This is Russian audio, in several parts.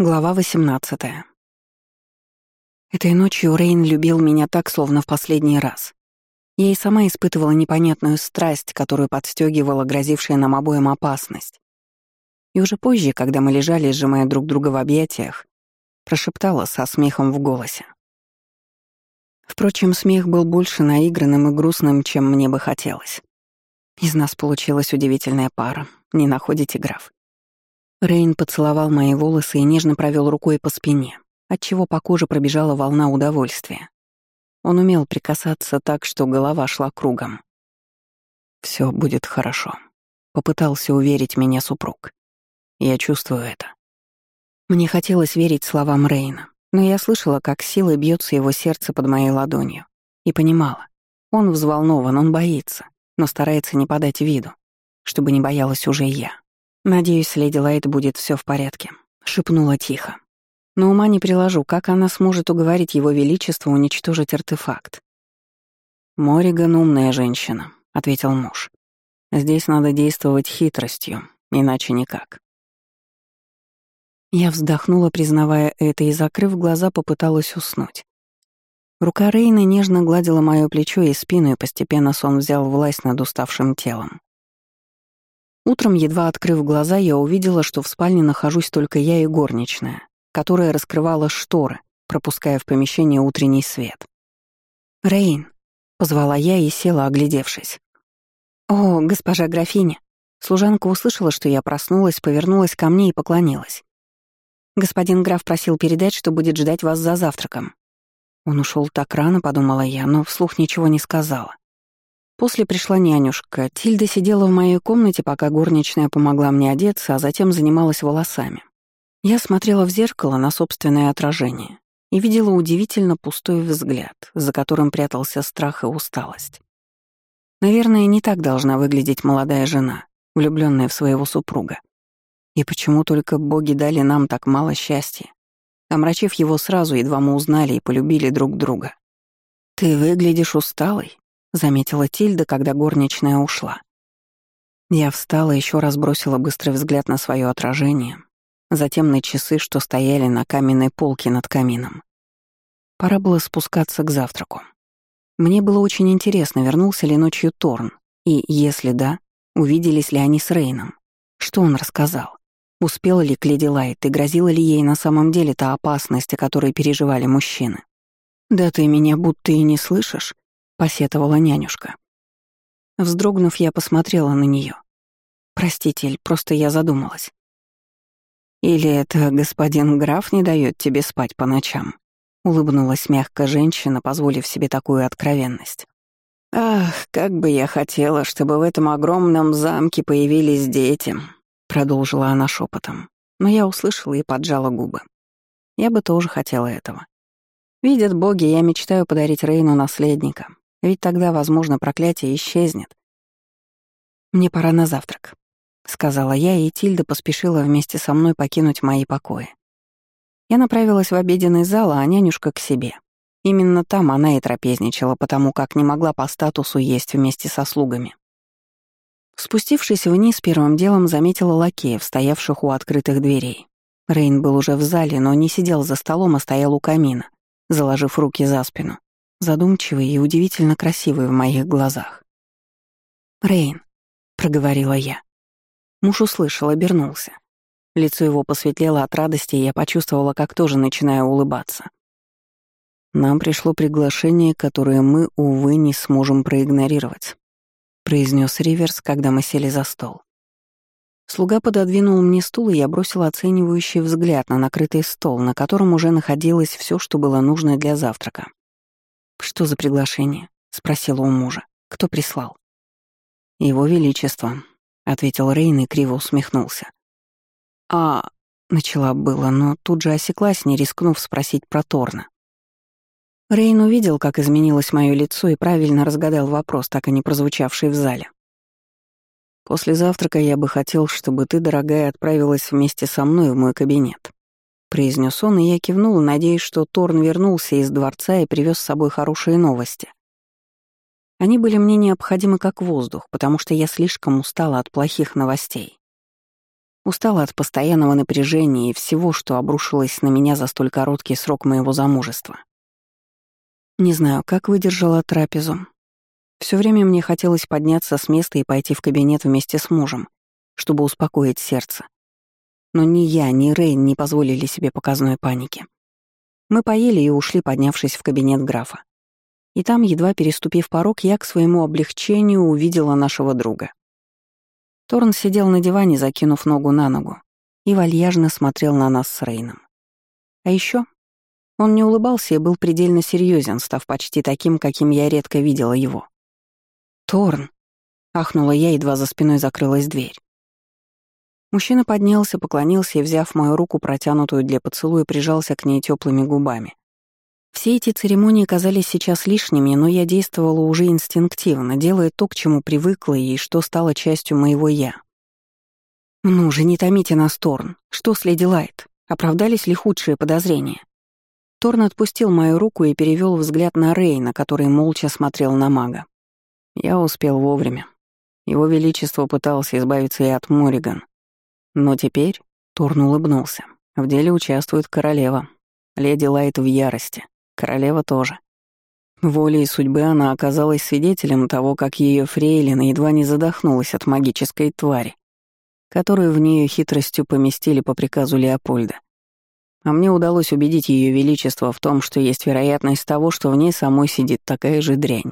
Глава 18. Этой ночью Рейн любил меня так, словно в последний раз. Я и сама испытывала непонятную страсть, которую подстегивала грозившая нам обоим опасность. И уже позже, когда мы лежали, сжимая друг друга в объятиях, прошептала со смехом в голосе. Впрочем, смех был больше наигранным и грустным, чем мне бы хотелось. Из нас получилась удивительная пара, не находите, граф? Рейн поцеловал мои волосы и нежно провел рукой по спине, отчего по коже пробежала волна удовольствия. Он умел прикасаться так, что голова шла кругом. Все будет хорошо», — попытался уверить меня супруг. «Я чувствую это». Мне хотелось верить словам Рейна, но я слышала, как силой бьется его сердце под моей ладонью, и понимала. Он взволнован, он боится, но старается не подать виду, чтобы не боялась уже я. «Надеюсь, леди Лайт будет все в порядке», — шепнула тихо. Но ума не приложу, как она сможет уговорить его величество уничтожить артефакт. «Мориган умная женщина», — ответил муж. «Здесь надо действовать хитростью, иначе никак». Я вздохнула, признавая это, и, закрыв глаза, попыталась уснуть. Рука Рейны нежно гладила моё плечо и спину, и постепенно сон взял власть над уставшим телом. Утром, едва открыв глаза, я увидела, что в спальне нахожусь только я и горничная, которая раскрывала шторы, пропуская в помещение утренний свет. «Рейн», — позвала я и села, оглядевшись. «О, госпожа графиня!» Служанка услышала, что я проснулась, повернулась ко мне и поклонилась. «Господин граф просил передать, что будет ждать вас за завтраком». Он ушел так рано, подумала я, но вслух ничего не сказала. После пришла нянюшка. Тильда сидела в моей комнате, пока горничная помогла мне одеться, а затем занималась волосами. Я смотрела в зеркало на собственное отражение и видела удивительно пустой взгляд, за которым прятался страх и усталость. Наверное, не так должна выглядеть молодая жена, влюбленная в своего супруга. И почему только боги дали нам так мало счастья, омрачив его сразу, едва мы узнали и полюбили друг друга. «Ты выглядишь усталой», — заметила Тильда, когда горничная ушла. Я встала, еще раз бросила быстрый взгляд на свое отражение, затем на часы, что стояли на каменной полке над камином. Пора было спускаться к завтраку. Мне было очень интересно, вернулся ли ночью Торн, и, если да, увиделись ли они с Рейном. Что он рассказал? Успела ли к Леди Лайт и грозила ли ей на самом деле та опасность, о которой переживали мужчины? «Да ты меня будто и не слышишь», посетовала нянюшка. Вздрогнув, я посмотрела на нее. «Простите, просто я задумалась». «Или это господин граф не дает тебе спать по ночам?» — улыбнулась мягко женщина, позволив себе такую откровенность. «Ах, как бы я хотела, чтобы в этом огромном замке появились дети», — продолжила она шепотом. Но я услышала и поджала губы. Я бы тоже хотела этого. Видят боги, я мечтаю подарить Рейну наследника, ведь тогда, возможно, проклятие исчезнет. «Мне пора на завтрак», — сказала я, и Тильда поспешила вместе со мной покинуть мои покои. Я направилась в обеденный зал, а нянюшка к себе. Именно там она и трапезничала, потому как не могла по статусу есть вместе со слугами. Спустившись вниз, первым делом заметила лакеев, стоявших у открытых дверей. Рейн был уже в зале, но не сидел за столом, а стоял у камина, заложив руки за спину задумчивый и удивительно красивый в моих глазах. «Рейн», — проговорила я. Муж услышал, обернулся. Лицо его посветлело от радости, и я почувствовала, как тоже начинаю улыбаться. «Нам пришло приглашение, которое мы, увы, не сможем проигнорировать», — произнес Риверс, когда мы сели за стол. Слуга пододвинул мне стул, и я бросила оценивающий взгляд на накрытый стол, на котором уже находилось все, что было нужно для завтрака. «Что за приглашение?» — спросила у мужа. «Кто прислал?» «Его Величество», — ответил Рейн и криво усмехнулся. «А...» — начала было, но тут же осеклась, не рискнув спросить про Торна. Рейн увидел, как изменилось мое лицо и правильно разгадал вопрос, так и не прозвучавший в зале. «После завтрака я бы хотел, чтобы ты, дорогая, отправилась вместе со мной в мой кабинет», — произнес он, и я кивнула, надеясь, что Торн вернулся из дворца и привез с собой хорошие новости. Они были мне необходимы как воздух, потому что я слишком устала от плохих новостей. Устала от постоянного напряжения и всего, что обрушилось на меня за столь короткий срок моего замужества. Не знаю, как выдержала трапезу. Все время мне хотелось подняться с места и пойти в кабинет вместе с мужем, чтобы успокоить сердце. Но ни я, ни Рейн не позволили себе показной паники. Мы поели и ушли, поднявшись в кабинет графа. И там, едва переступив порог, я к своему облегчению увидела нашего друга. Торн сидел на диване, закинув ногу на ногу, и вальяжно смотрел на нас с Рейном. А еще он не улыбался и был предельно серьезен, став почти таким, каким я редко видела его. «Торн!» — ахнула я, едва за спиной закрылась дверь. Мужчина поднялся, поклонился и, взяв мою руку, протянутую для поцелуя, прижался к ней теплыми губами. Все эти церемонии казались сейчас лишними, но я действовала уже инстинктивно, делая то, к чему привыкла и что стало частью моего «я». «Ну же, не томите нас, Торн. Что с Леди Лайт? Оправдались ли худшие подозрения?» Торн отпустил мою руку и перевел взгляд на Рейна, который молча смотрел на мага. Я успел вовремя. Его Величество пытался избавиться и от Мориган. Но теперь Торн улыбнулся. В деле участвует королева. Леди Лайт в ярости. Королева тоже. Волей судьбы она оказалась свидетелем того, как ее фрейлина едва не задохнулась от магической твари, которую в нее хитростью поместили по приказу Леопольда. А мне удалось убедить ее величество в том, что есть вероятность того, что в ней самой сидит такая же дрянь.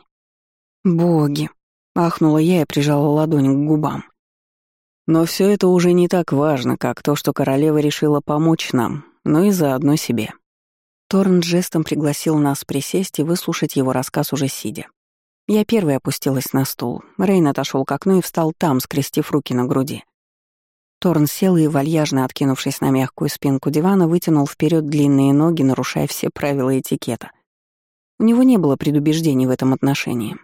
«Боги!» — ахнула я и прижала ладонь к губам. Но все это уже не так важно, как то, что королева решила помочь нам, но и заодно себе. Торн жестом пригласил нас присесть и выслушать его рассказ уже сидя. Я первой опустилась на стул. Рейн отошел к окну и встал там, скрестив руки на груди. Торн сел и, вальяжно откинувшись на мягкую спинку дивана, вытянул вперед длинные ноги, нарушая все правила этикета. У него не было предубеждений в этом отношении.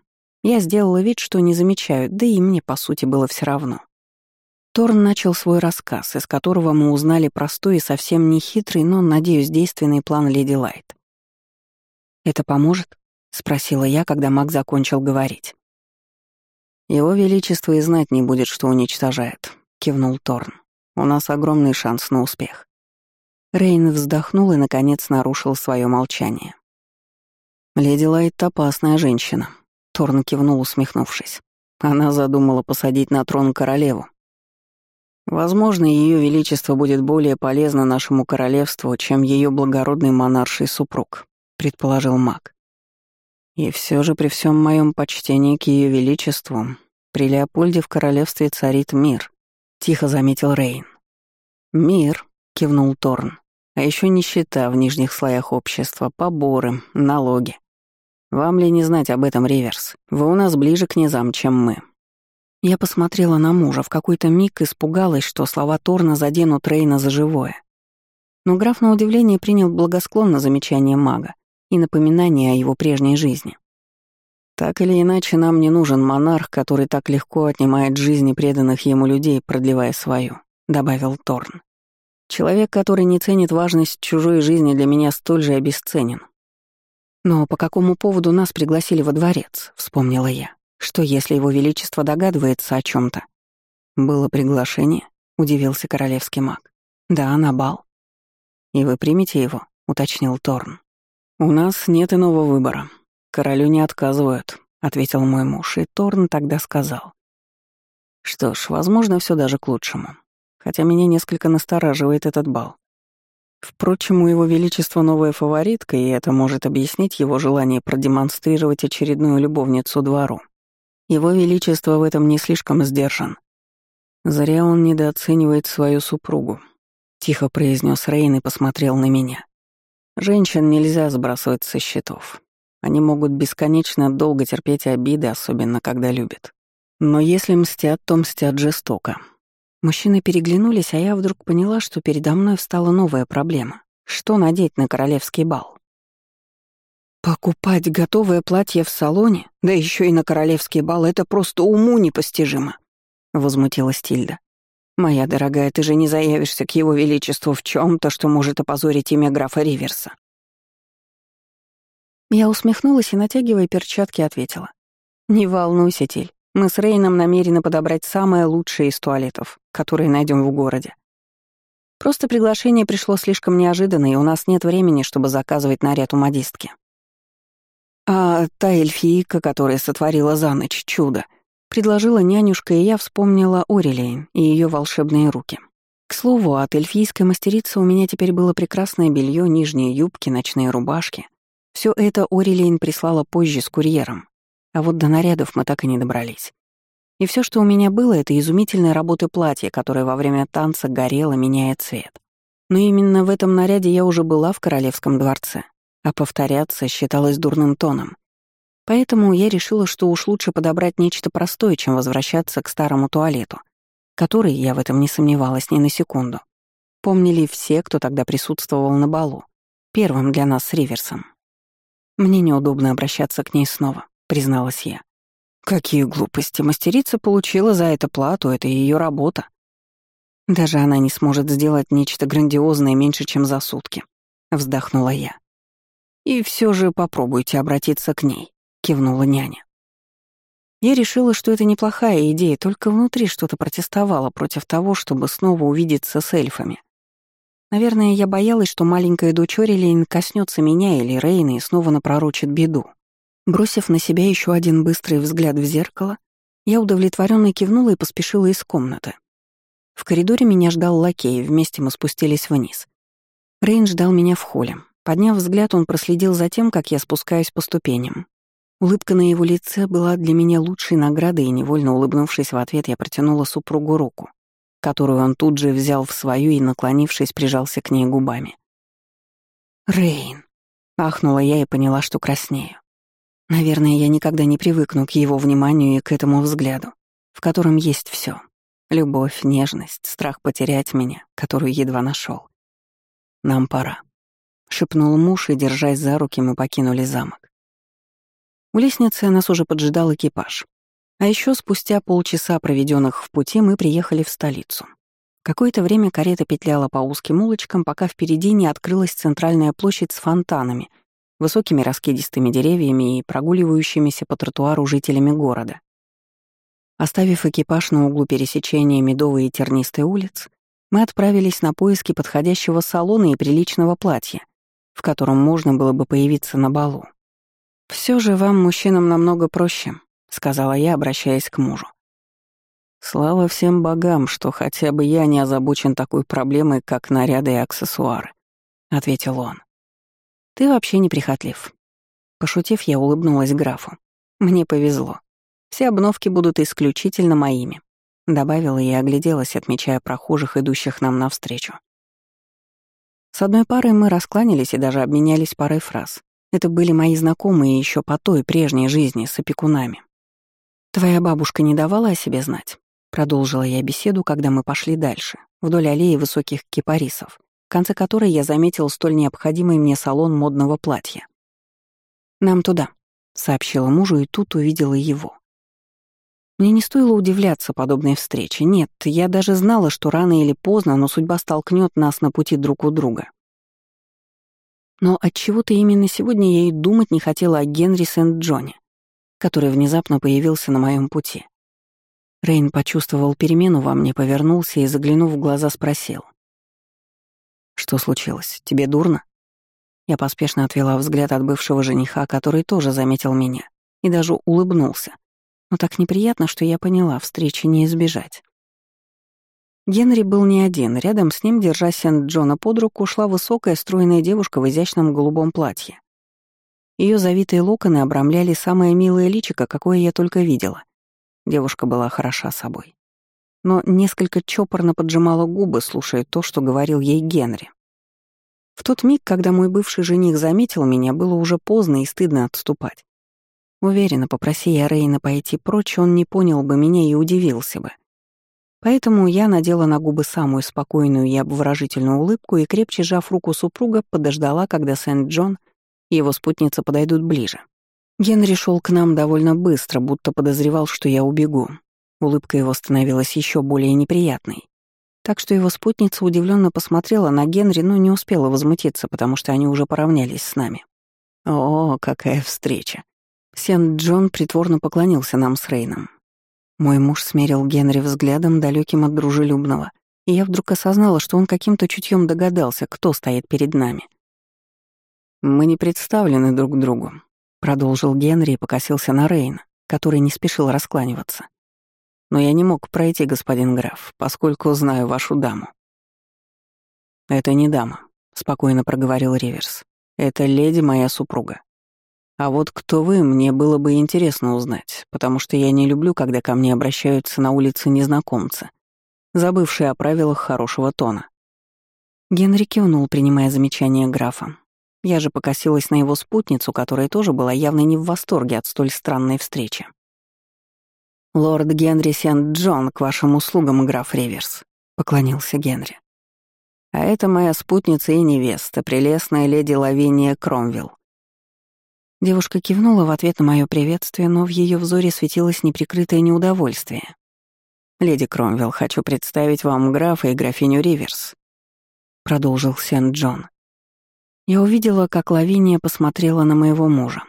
Я сделала вид, что не замечаю, да и мне, по сути, было все равно. Торн начал свой рассказ, из которого мы узнали простой и совсем не хитрый, но, надеюсь, действенный план Леди Лайт. «Это поможет?» — спросила я, когда маг закончил говорить. «Его Величество и знать не будет, что уничтожает», — кивнул Торн. «У нас огромный шанс на успех». Рейн вздохнул и, наконец, нарушил свое молчание. «Леди Лайт — опасная женщина», — Торн кивнул, усмехнувшись. Она задумала посадить на трон королеву, Возможно, Ее Величество будет более полезно нашему королевству, чем ее благородный монарший супруг, предположил маг. И все же при всем моем почтении к Ее Величеству, при Леопольде в королевстве царит мир, тихо заметил Рейн. Мир, кивнул Торн. А еще нищета в нижних слоях общества, поборы, налоги. Вам ли не знать об этом, Риверс? Вы у нас ближе к низам, чем мы. Я посмотрела на мужа, в какой-то миг испугалась, что слова Торна заденут Рейна за живое. Но граф на удивление принял благосклонно замечание мага и напоминание о его прежней жизни. «Так или иначе, нам не нужен монарх, который так легко отнимает жизни преданных ему людей, продлевая свою», — добавил Торн. «Человек, который не ценит важность чужой жизни, для меня столь же обесценен». «Но по какому поводу нас пригласили во дворец?» — вспомнила я. Что, если его величество догадывается о чем то «Было приглашение?» — удивился королевский маг. «Да, на бал». «И вы примете его?» — уточнил Торн. «У нас нет иного выбора. Королю не отказывают», — ответил мой муж, и Торн тогда сказал. «Что ж, возможно, все даже к лучшему. Хотя меня несколько настораживает этот бал. Впрочем, у его величества новая фаворитка, и это может объяснить его желание продемонстрировать очередную любовницу двору. Его Величество в этом не слишком сдержан. Зря он недооценивает свою супругу, тихо произнес Рейн и посмотрел на меня. Женщин нельзя сбрасывать со счетов. Они могут бесконечно долго терпеть обиды, особенно когда любят. Но если мстят, то мстят жестоко. Мужчины переглянулись, а я вдруг поняла, что передо мной встала новая проблема. Что надеть на королевский бал? Покупать готовое платье в салоне, да еще и на королевский бал, это просто уму непостижимо, возмутилась Тильда. Моя дорогая, ты же не заявишься к его величеству в чем то что может опозорить имя графа Риверса. Я усмехнулась и, натягивая перчатки, ответила. «Не волнуйся, Тиль. Мы с Рейном намерены подобрать самое лучшее из туалетов, которые найдем в городе. Просто приглашение пришло слишком неожиданно, и у нас нет времени, чтобы заказывать наряд у модистки. А та эльфийка, которая сотворила за ночь чудо, предложила нянюшка, и я вспомнила Орелейн и ее волшебные руки. К слову, от эльфийской мастерицы у меня теперь было прекрасное белье, нижние юбки, ночные рубашки. Все это Орелейн прислала позже с курьером. А вот до нарядов мы так и не добрались. И все, что у меня было, это изумительной работы платье, которое во время танца горело, меняя цвет. Но именно в этом наряде я уже была в королевском дворце, а повторяться считалось дурным тоном. Поэтому я решила, что уж лучше подобрать нечто простое, чем возвращаться к старому туалету, который, я в этом не сомневалась ни на секунду, помнили все, кто тогда присутствовал на балу, первым для нас с Риверсом. Мне неудобно обращаться к ней снова призналась я. Какие глупости. Мастерица получила за это плату, это ее работа. Даже она не сможет сделать нечто грандиозное меньше, чем за сутки. Вздохнула я. И все же попробуйте обратиться к ней, кивнула няня. Я решила, что это неплохая идея, только внутри что-то протестовало против того, чтобы снова увидеться с эльфами. Наверное, я боялась, что маленькая дочь Орелин коснется меня или Рейна и снова напророчит беду. Бросив на себя еще один быстрый взгляд в зеркало, я удовлетворенно кивнула и поспешила из комнаты. В коридоре меня ждал лакей, вместе мы спустились вниз. Рейн ждал меня в холле. Подняв взгляд, он проследил за тем, как я спускаюсь по ступеням. Улыбка на его лице была для меня лучшей наградой, и, невольно улыбнувшись в ответ, я протянула супругу руку, которую он тут же взял в свою и, наклонившись, прижался к ней губами. «Рейн!» — ахнула я и поняла, что краснею. Наверное, я никогда не привыкну к его вниманию и к этому взгляду, в котором есть все: Любовь, нежность, страх потерять меня, которую едва нашел. «Нам пора», — шепнул муж, и, держась за руки, мы покинули замок. У лестницы нас уже поджидал экипаж. А еще спустя полчаса, проведенных в пути, мы приехали в столицу. Какое-то время карета петляла по узким улочкам, пока впереди не открылась центральная площадь с фонтанами — высокими раскидистыми деревьями и прогуливающимися по тротуару жителями города. Оставив экипаж на углу пересечения Медовой и Тернистой улиц, мы отправились на поиски подходящего салона и приличного платья, в котором можно было бы появиться на балу. Все же вам, мужчинам, намного проще», — сказала я, обращаясь к мужу. «Слава всем богам, что хотя бы я не озабочен такой проблемой, как наряды и аксессуары», — ответил он. Ты вообще неприхотлив. Пошутив, я улыбнулась графу. Мне повезло. Все обновки будут исключительно моими. Добавила и огляделась, отмечая прохожих, идущих нам навстречу. С одной парой мы раскланялись и даже обменялись парой фраз. Это были мои знакомые еще по той прежней жизни с опекунами. «Твоя бабушка не давала о себе знать?» Продолжила я беседу, когда мы пошли дальше, вдоль аллеи высоких кипарисов, конце которой я заметил столь необходимый мне салон модного платья. «Нам туда», — сообщила мужу, и тут увидела его. Мне не стоило удивляться подобной встрече. Нет, я даже знала, что рано или поздно, но судьба столкнет нас на пути друг у друга. Но от чего то именно сегодня я и думать не хотела о Генри Сент-Джоне, который внезапно появился на моем пути. Рейн почувствовал перемену во мне, повернулся и, заглянув в глаза, спросил. «Что случилось? Тебе дурно?» Я поспешно отвела взгляд от бывшего жениха, который тоже заметил меня, и даже улыбнулся. Но так неприятно, что я поняла, встречи не избежать. Генри был не один. Рядом с ним, держа Сент-Джона под руку, шла высокая, стройная девушка в изящном голубом платье. Ее завитые локоны обрамляли самое милое личико, какое я только видела. Девушка была хороша собой но несколько чопорно поджимала губы, слушая то, что говорил ей Генри. В тот миг, когда мой бывший жених заметил меня, было уже поздно и стыдно отступать. Уверена, попроси я Рейна пойти прочь, он не понял бы меня и удивился бы. Поэтому я надела на губы самую спокойную и обворожительную улыбку и, крепче сжав руку супруга, подождала, когда Сент-Джон и его спутница подойдут ближе. Генри шел к нам довольно быстро, будто подозревал, что я убегу, Улыбка его становилась еще более неприятной. Так что его спутница удивленно посмотрела на Генри, но не успела возмутиться, потому что они уже поравнялись с нами. О, какая встреча. Сент-Джон притворно поклонился нам с Рейном. Мой муж смерил Генри взглядом, далеким от дружелюбного, и я вдруг осознала, что он каким-то чутьем догадался, кто стоит перед нами. «Мы не представлены друг другу», — продолжил Генри и покосился на Рейна, который не спешил раскланиваться. «Но я не мог пройти, господин граф, поскольку знаю вашу даму». «Это не дама», — спокойно проговорил Риверс. «Это леди моя супруга. А вот кто вы, мне было бы интересно узнать, потому что я не люблю, когда ко мне обращаются на улице незнакомцы, забывшие о правилах хорошего тона». Генри кивнул, принимая замечание графа. Я же покосилась на его спутницу, которая тоже была явно не в восторге от столь странной встречи. «Лорд Генри Сент-Джон, к вашим услугам, граф Риверс», — поклонился Генри. А это моя спутница и невеста, прелестная леди Лавиния Кромвелл. Девушка кивнула в ответ на мое приветствие, но в ее взоре светилось неприкрытое неудовольствие. «Леди Кромвелл, хочу представить вам графа и графиню Риверс», — продолжил Сент-Джон. Я увидела, как Лавиния посмотрела на моего мужа.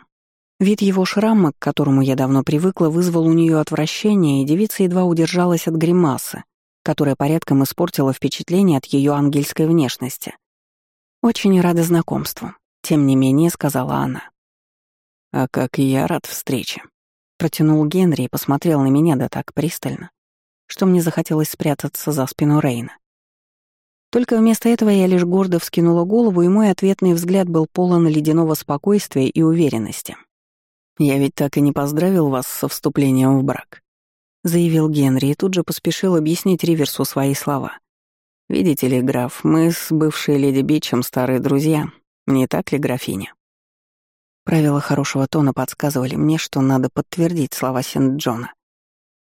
Вид его шрама, к которому я давно привыкла, вызвал у нее отвращение, и девица едва удержалась от гримасы, которая порядком испортила впечатление от ее ангельской внешности. «Очень рада знакомству», — тем не менее сказала она. «А как я рад встрече», — протянул Генри и посмотрел на меня да так пристально, что мне захотелось спрятаться за спину Рейна. Только вместо этого я лишь гордо вскинула голову, и мой ответный взгляд был полон ледяного спокойствия и уверенности. «Я ведь так и не поздравил вас со вступлением в брак», — заявил Генри и тут же поспешил объяснить Риверсу свои слова. «Видите ли, граф, мы с бывшей леди Бичем старые друзья, не так ли, графиня?» Правила хорошего тона подсказывали мне, что надо подтвердить слова Сент-Джона.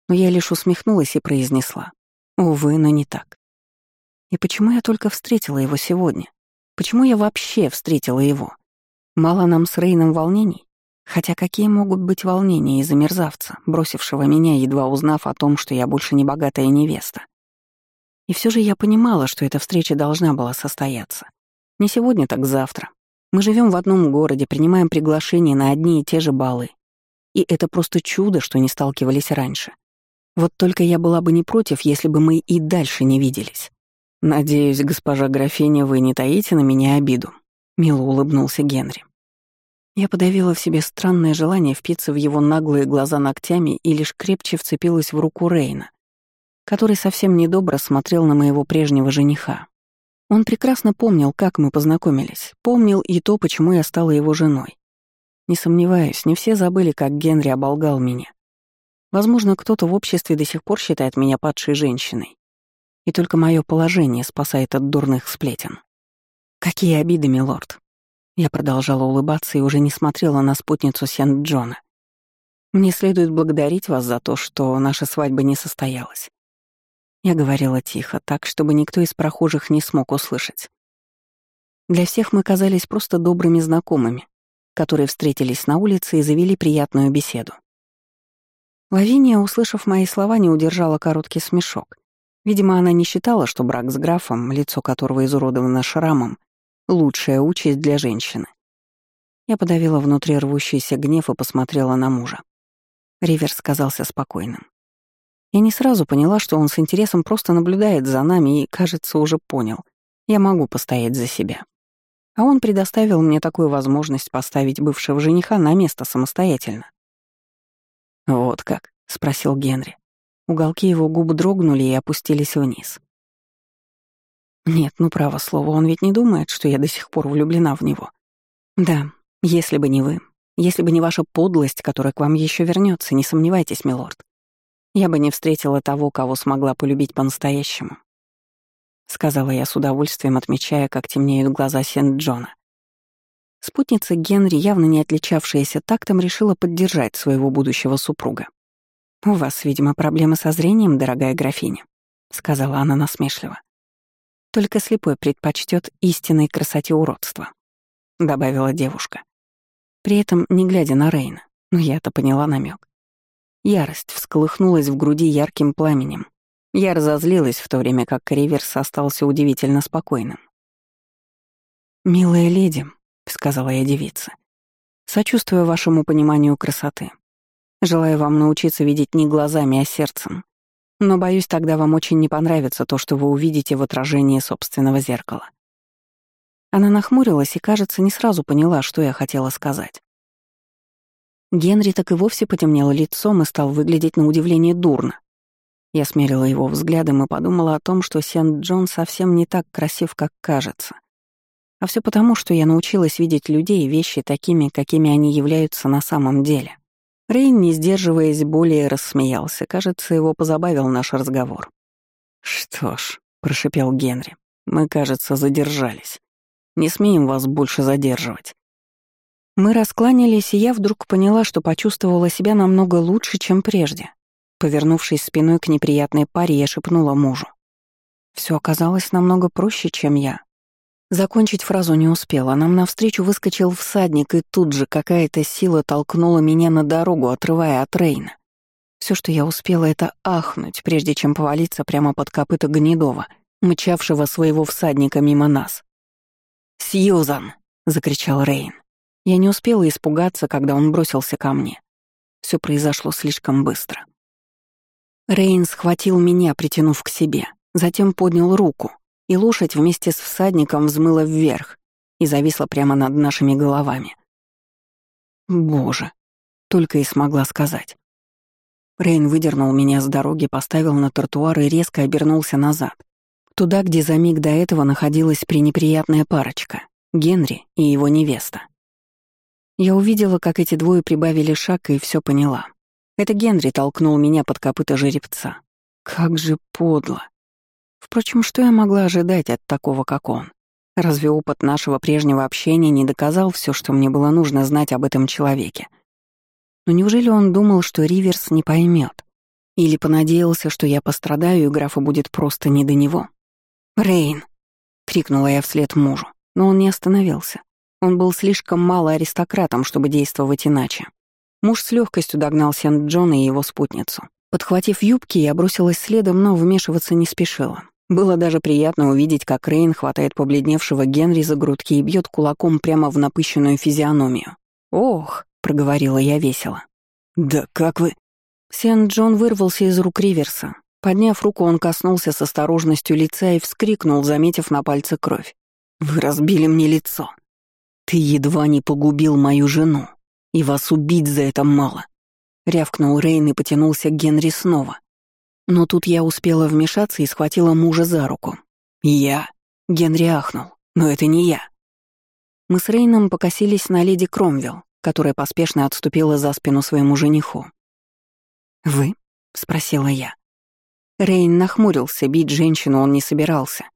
Но я лишь усмехнулась и произнесла. Увы, но не так. И почему я только встретила его сегодня? Почему я вообще встретила его? Мало нам с Рейном волнений? Хотя какие могут быть волнения из-за мерзавца, бросившего меня, едва узнав о том, что я больше не богатая невеста? И все же я понимала, что эта встреча должна была состояться. Не сегодня, так завтра. Мы живем в одном городе, принимаем приглашения на одни и те же баллы. И это просто чудо, что не сталкивались раньше. Вот только я была бы не против, если бы мы и дальше не виделись. «Надеюсь, госпожа графиня, вы не таите на меня обиду», — мило улыбнулся Генри. Я подавила в себе странное желание впиться в его наглые глаза ногтями и лишь крепче вцепилась в руку Рейна, который совсем недобро смотрел на моего прежнего жениха. Он прекрасно помнил, как мы познакомились, помнил и то, почему я стала его женой. Не сомневаюсь, не все забыли, как Генри оболгал меня. Возможно, кто-то в обществе до сих пор считает меня падшей женщиной. И только мое положение спасает от дурных сплетен. Какие обиды, милорд. Я продолжала улыбаться и уже не смотрела на спутницу Сент-Джона. Мне следует благодарить вас за то, что наша свадьба не состоялась. Я говорила тихо, так, чтобы никто из прохожих не смог услышать. Для всех мы казались просто добрыми знакомыми, которые встретились на улице и завели приятную беседу. Лавиния, услышав мои слова, не удержала короткий смешок. Видимо, она не считала, что брак с графом, лицо которого изуродовано шрамом, лучшая участь для женщины. Я подавила внутри рвущийся гнев и посмотрела на мужа. Риверс казался спокойным. Я не сразу поняла, что он с интересом просто наблюдает за нами и, кажется, уже понял. Я могу постоять за себя. А он предоставил мне такую возможность поставить бывшего жениха на место самостоятельно. «Вот как?» — спросил Генри. Уголки его губ дрогнули и опустились вниз. Нет, ну право слово, он ведь не думает, что я до сих пор влюблена в него. Да, если бы не вы, если бы не ваша подлость, которая к вам еще вернется, не сомневайтесь, милорд. Я бы не встретила того, кого смогла полюбить по-настоящему. Сказала я с удовольствием, отмечая, как темнеют глаза Сент-Джона. Спутница Генри, явно не отличавшаяся тактом, решила поддержать своего будущего супруга. «У вас, видимо, проблемы со зрением, дорогая графиня», — сказала она насмешливо. Только слепой предпочтет истинной красоте уродства», — добавила девушка. При этом не глядя на Рейна, но я-то поняла намек. Ярость всколыхнулась в груди ярким пламенем. Я разозлилась в то время, как Риверс остался удивительно спокойным. «Милая леди», — сказала я девице, — «сочувствую вашему пониманию красоты. Желаю вам научиться видеть не глазами, а сердцем. Но, боюсь, тогда вам очень не понравится то, что вы увидите в отражении собственного зеркала». Она нахмурилась и, кажется, не сразу поняла, что я хотела сказать. Генри так и вовсе потемнело лицом и стал выглядеть на удивление дурно. Я смерила его взглядом и подумала о том, что Сент-Джон совсем не так красив, как кажется. А все потому, что я научилась видеть людей и вещи такими, какими они являются на самом деле. Рейн, не сдерживаясь, более рассмеялся. Кажется, его позабавил наш разговор. «Что ж», — прошипел Генри, — «мы, кажется, задержались. Не смеем вас больше задерживать». Мы раскланялись, и я вдруг поняла, что почувствовала себя намного лучше, чем прежде. Повернувшись спиной к неприятной паре, я шепнула мужу. Все оказалось намного проще, чем я. Закончить фразу не успела. Нам навстречу выскочил всадник, и тут же какая-то сила толкнула меня на дорогу, отрывая от Рейна. Все, что я успела, это ахнуть, прежде чем повалиться прямо под копыта Гнедова, мчавшего своего всадника мимо нас. «Сьюзан!» — закричал Рейн. Я не успела испугаться, когда он бросился ко мне. Все произошло слишком быстро. Рейн схватил меня, притянув к себе, затем поднял руку, и лошадь вместе с всадником взмыла вверх и зависла прямо над нашими головами. «Боже!» — только и смогла сказать. Рейн выдернул меня с дороги, поставил на тротуар и резко обернулся назад, туда, где за миг до этого находилась пренеприятная парочка — Генри и его невеста. Я увидела, как эти двое прибавили шаг, и все поняла. Это Генри толкнул меня под копыта жеребца. Как же подло. Впрочем, что я могла ожидать от такого, как он? Разве опыт нашего прежнего общения не доказал все, что мне было нужно знать об этом человеке? Но неужели он думал, что Риверс не поймет? Или понадеялся, что я пострадаю, и графа будет просто не до него? «Рейн!» — крикнула я вслед мужу, но он не остановился. Он был слишком мало аристократом, чтобы действовать иначе. Муж с легкостью догнал Сент-Джона и его спутницу. Подхватив юбки, я бросилась следом, но вмешиваться не спешила. Было даже приятно увидеть, как Рейн хватает побледневшего Генри за грудки и бьет кулаком прямо в напыщенную физиономию. «Ох!» — проговорила я весело. «Да как вы...» Сент-Джон вырвался из рук Риверса. Подняв руку, он коснулся с осторожностью лица и вскрикнул, заметив на пальце кровь. «Вы разбили мне лицо!» «Ты едва не погубил мою жену, и вас убить за это мало!» Рявкнул Рейн и потянулся к Генри снова. Но тут я успела вмешаться и схватила мужа за руку. «Я?» Генри ахнул. «Но это не я!» Мы с Рейном покосились на леди Кромвелл, которая поспешно отступила за спину своему жениху. «Вы?» — спросила я. Рейн нахмурился, бить женщину он не собирался.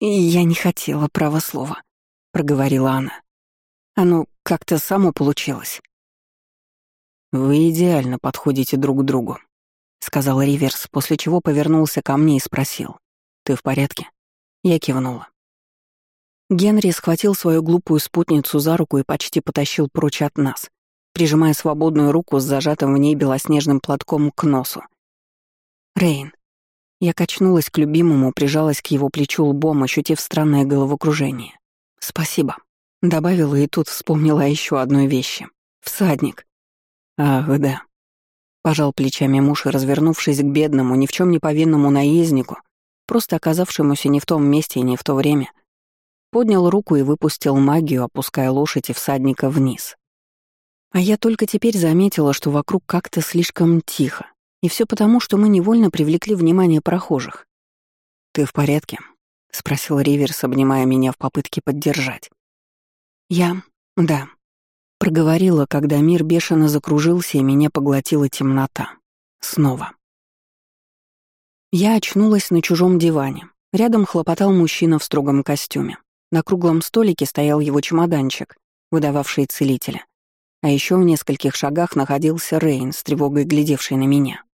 «Я не хотела права слова», — проговорила она. «Оно как-то само получилось». «Вы идеально подходите друг к другу», — сказал Риверс, после чего повернулся ко мне и спросил. «Ты в порядке?» Я кивнула. Генри схватил свою глупую спутницу за руку и почти потащил прочь от нас, прижимая свободную руку с зажатым в ней белоснежным платком к носу. «Рейн». Я качнулась к любимому, прижалась к его плечу лбом, ощутив странное головокружение. «Спасибо», — добавила и тут вспомнила еще одной вещи. «Всадник». «Ах, да». Пожал плечами муж и, развернувшись к бедному, ни в чем не повинному наезднику, просто оказавшемуся не в том месте и не в то время, поднял руку и выпустил магию, опуская лошадь и всадника вниз. А я только теперь заметила, что вокруг как-то слишком тихо, и все потому, что мы невольно привлекли внимание прохожих. «Ты в порядке?» — спросил Риверс, обнимая меня в попытке поддержать. «Я... да», — проговорила, когда мир бешено закружился и меня поглотила темнота. Снова. Я очнулась на чужом диване. Рядом хлопотал мужчина в строгом костюме. На круглом столике стоял его чемоданчик, выдававший целителя. А еще в нескольких шагах находился Рейн с тревогой глядевший на меня.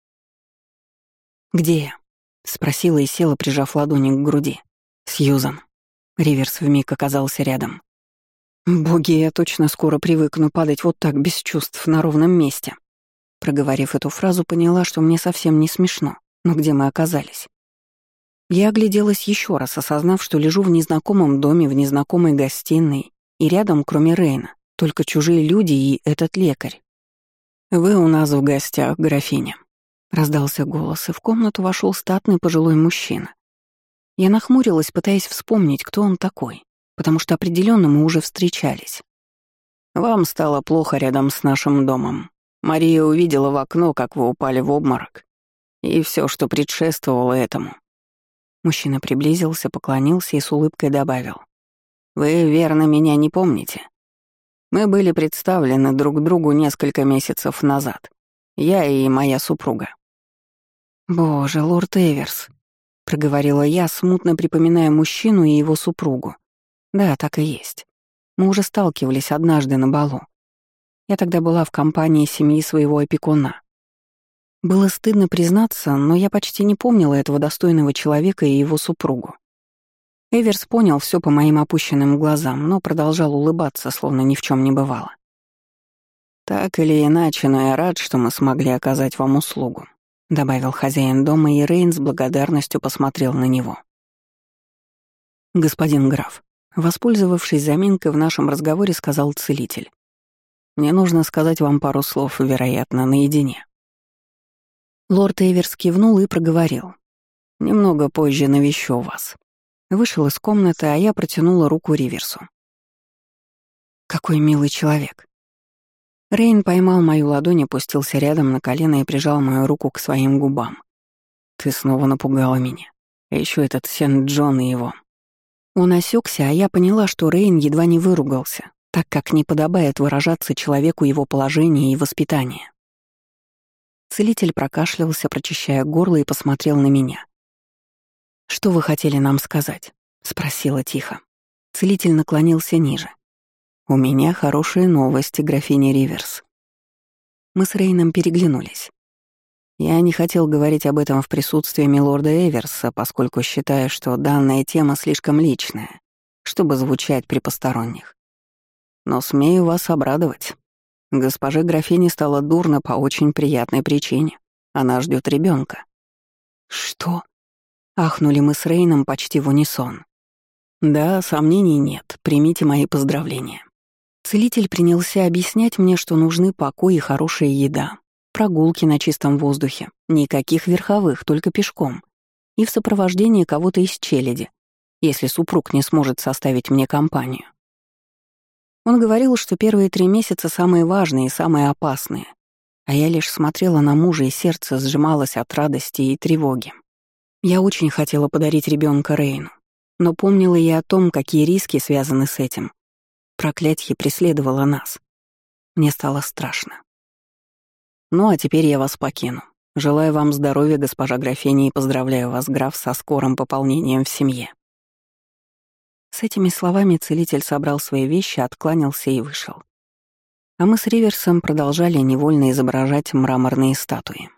«Где я?» — спросила и села, прижав ладони к груди. «Сьюзан». Риверс вмиг оказался рядом. «Боги, я точно скоро привыкну падать вот так, без чувств, на ровном месте». Проговорив эту фразу, поняла, что мне совсем не смешно. Но где мы оказались? Я огляделась еще раз, осознав, что лежу в незнакомом доме, в незнакомой гостиной, и рядом, кроме Рейна, только чужие люди и этот лекарь. «Вы у нас в гостях, графиня», — Раздался голос, и в комнату вошел статный пожилой мужчина. Я нахмурилась, пытаясь вспомнить, кто он такой, потому что определенно мы уже встречались. «Вам стало плохо рядом с нашим домом. Мария увидела в окно, как вы упали в обморок, и все, что предшествовало этому». Мужчина приблизился, поклонился и с улыбкой добавил. «Вы верно меня не помните. Мы были представлены друг другу несколько месяцев назад. Я и моя супруга». «Боже, лорд Эверс», — проговорила я, смутно припоминая мужчину и его супругу. «Да, так и есть. Мы уже сталкивались однажды на балу. Я тогда была в компании семьи своего опекуна. Было стыдно признаться, но я почти не помнила этого достойного человека и его супругу. Эверс понял все по моим опущенным глазам, но продолжал улыбаться, словно ни в чем не бывало. «Так или иначе, но я рад, что мы смогли оказать вам услугу», — добавил хозяин дома, и Рейн с благодарностью посмотрел на него. «Господин граф», воспользовавшись заминкой в нашем разговоре, сказал целитель. «Мне нужно сказать вам пару слов, вероятно, наедине». Лорд Эверс кивнул и проговорил. «Немного позже навещу вас». Вышел из комнаты, а я протянула руку Риверсу. «Какой милый человек». Рейн поймал мою ладонь, опустился рядом на колено и прижал мою руку к своим губам. «Ты снова напугала меня. А еще этот Сент-Джон и его». Он осекся, а я поняла, что Рейн едва не выругался, так как не подобает выражаться человеку его положения и воспитания. Целитель прокашлялся, прочищая горло, и посмотрел на меня. «Что вы хотели нам сказать?» — спросила тихо. Целитель наклонился ниже. «У меня хорошие новости, графиня Риверс». Мы с Рейном переглянулись. Я не хотел говорить об этом в присутствии милорда Эверса, поскольку считаю, что данная тема слишком личная, чтобы звучать при посторонних. Но смею вас обрадовать. Госпоже графине стало дурно по очень приятной причине. Она ждет ребенка. Что? Ахнули мы с Рейном почти в унисон. Да, сомнений нет, примите мои поздравления. Целитель принялся объяснять мне, что нужны покой и хорошая еда, прогулки на чистом воздухе, никаких верховых, только пешком, и в сопровождении кого-то из челяди, если супруг не сможет составить мне компанию. Он говорил, что первые три месяца самые важные и самые опасные, а я лишь смотрела на мужа, и сердце сжималось от радости и тревоги. Я очень хотела подарить ребенка Рейну, но помнила и о том, какие риски связаны с этим. Проклятье преследовало нас. Мне стало страшно. Ну а теперь я вас покину. Желаю вам здоровья, госпожа графиня, и поздравляю вас, граф, со скорым пополнением в семье. С этими словами целитель собрал свои вещи, откланялся и вышел. А мы с Риверсом продолжали невольно изображать мраморные статуи.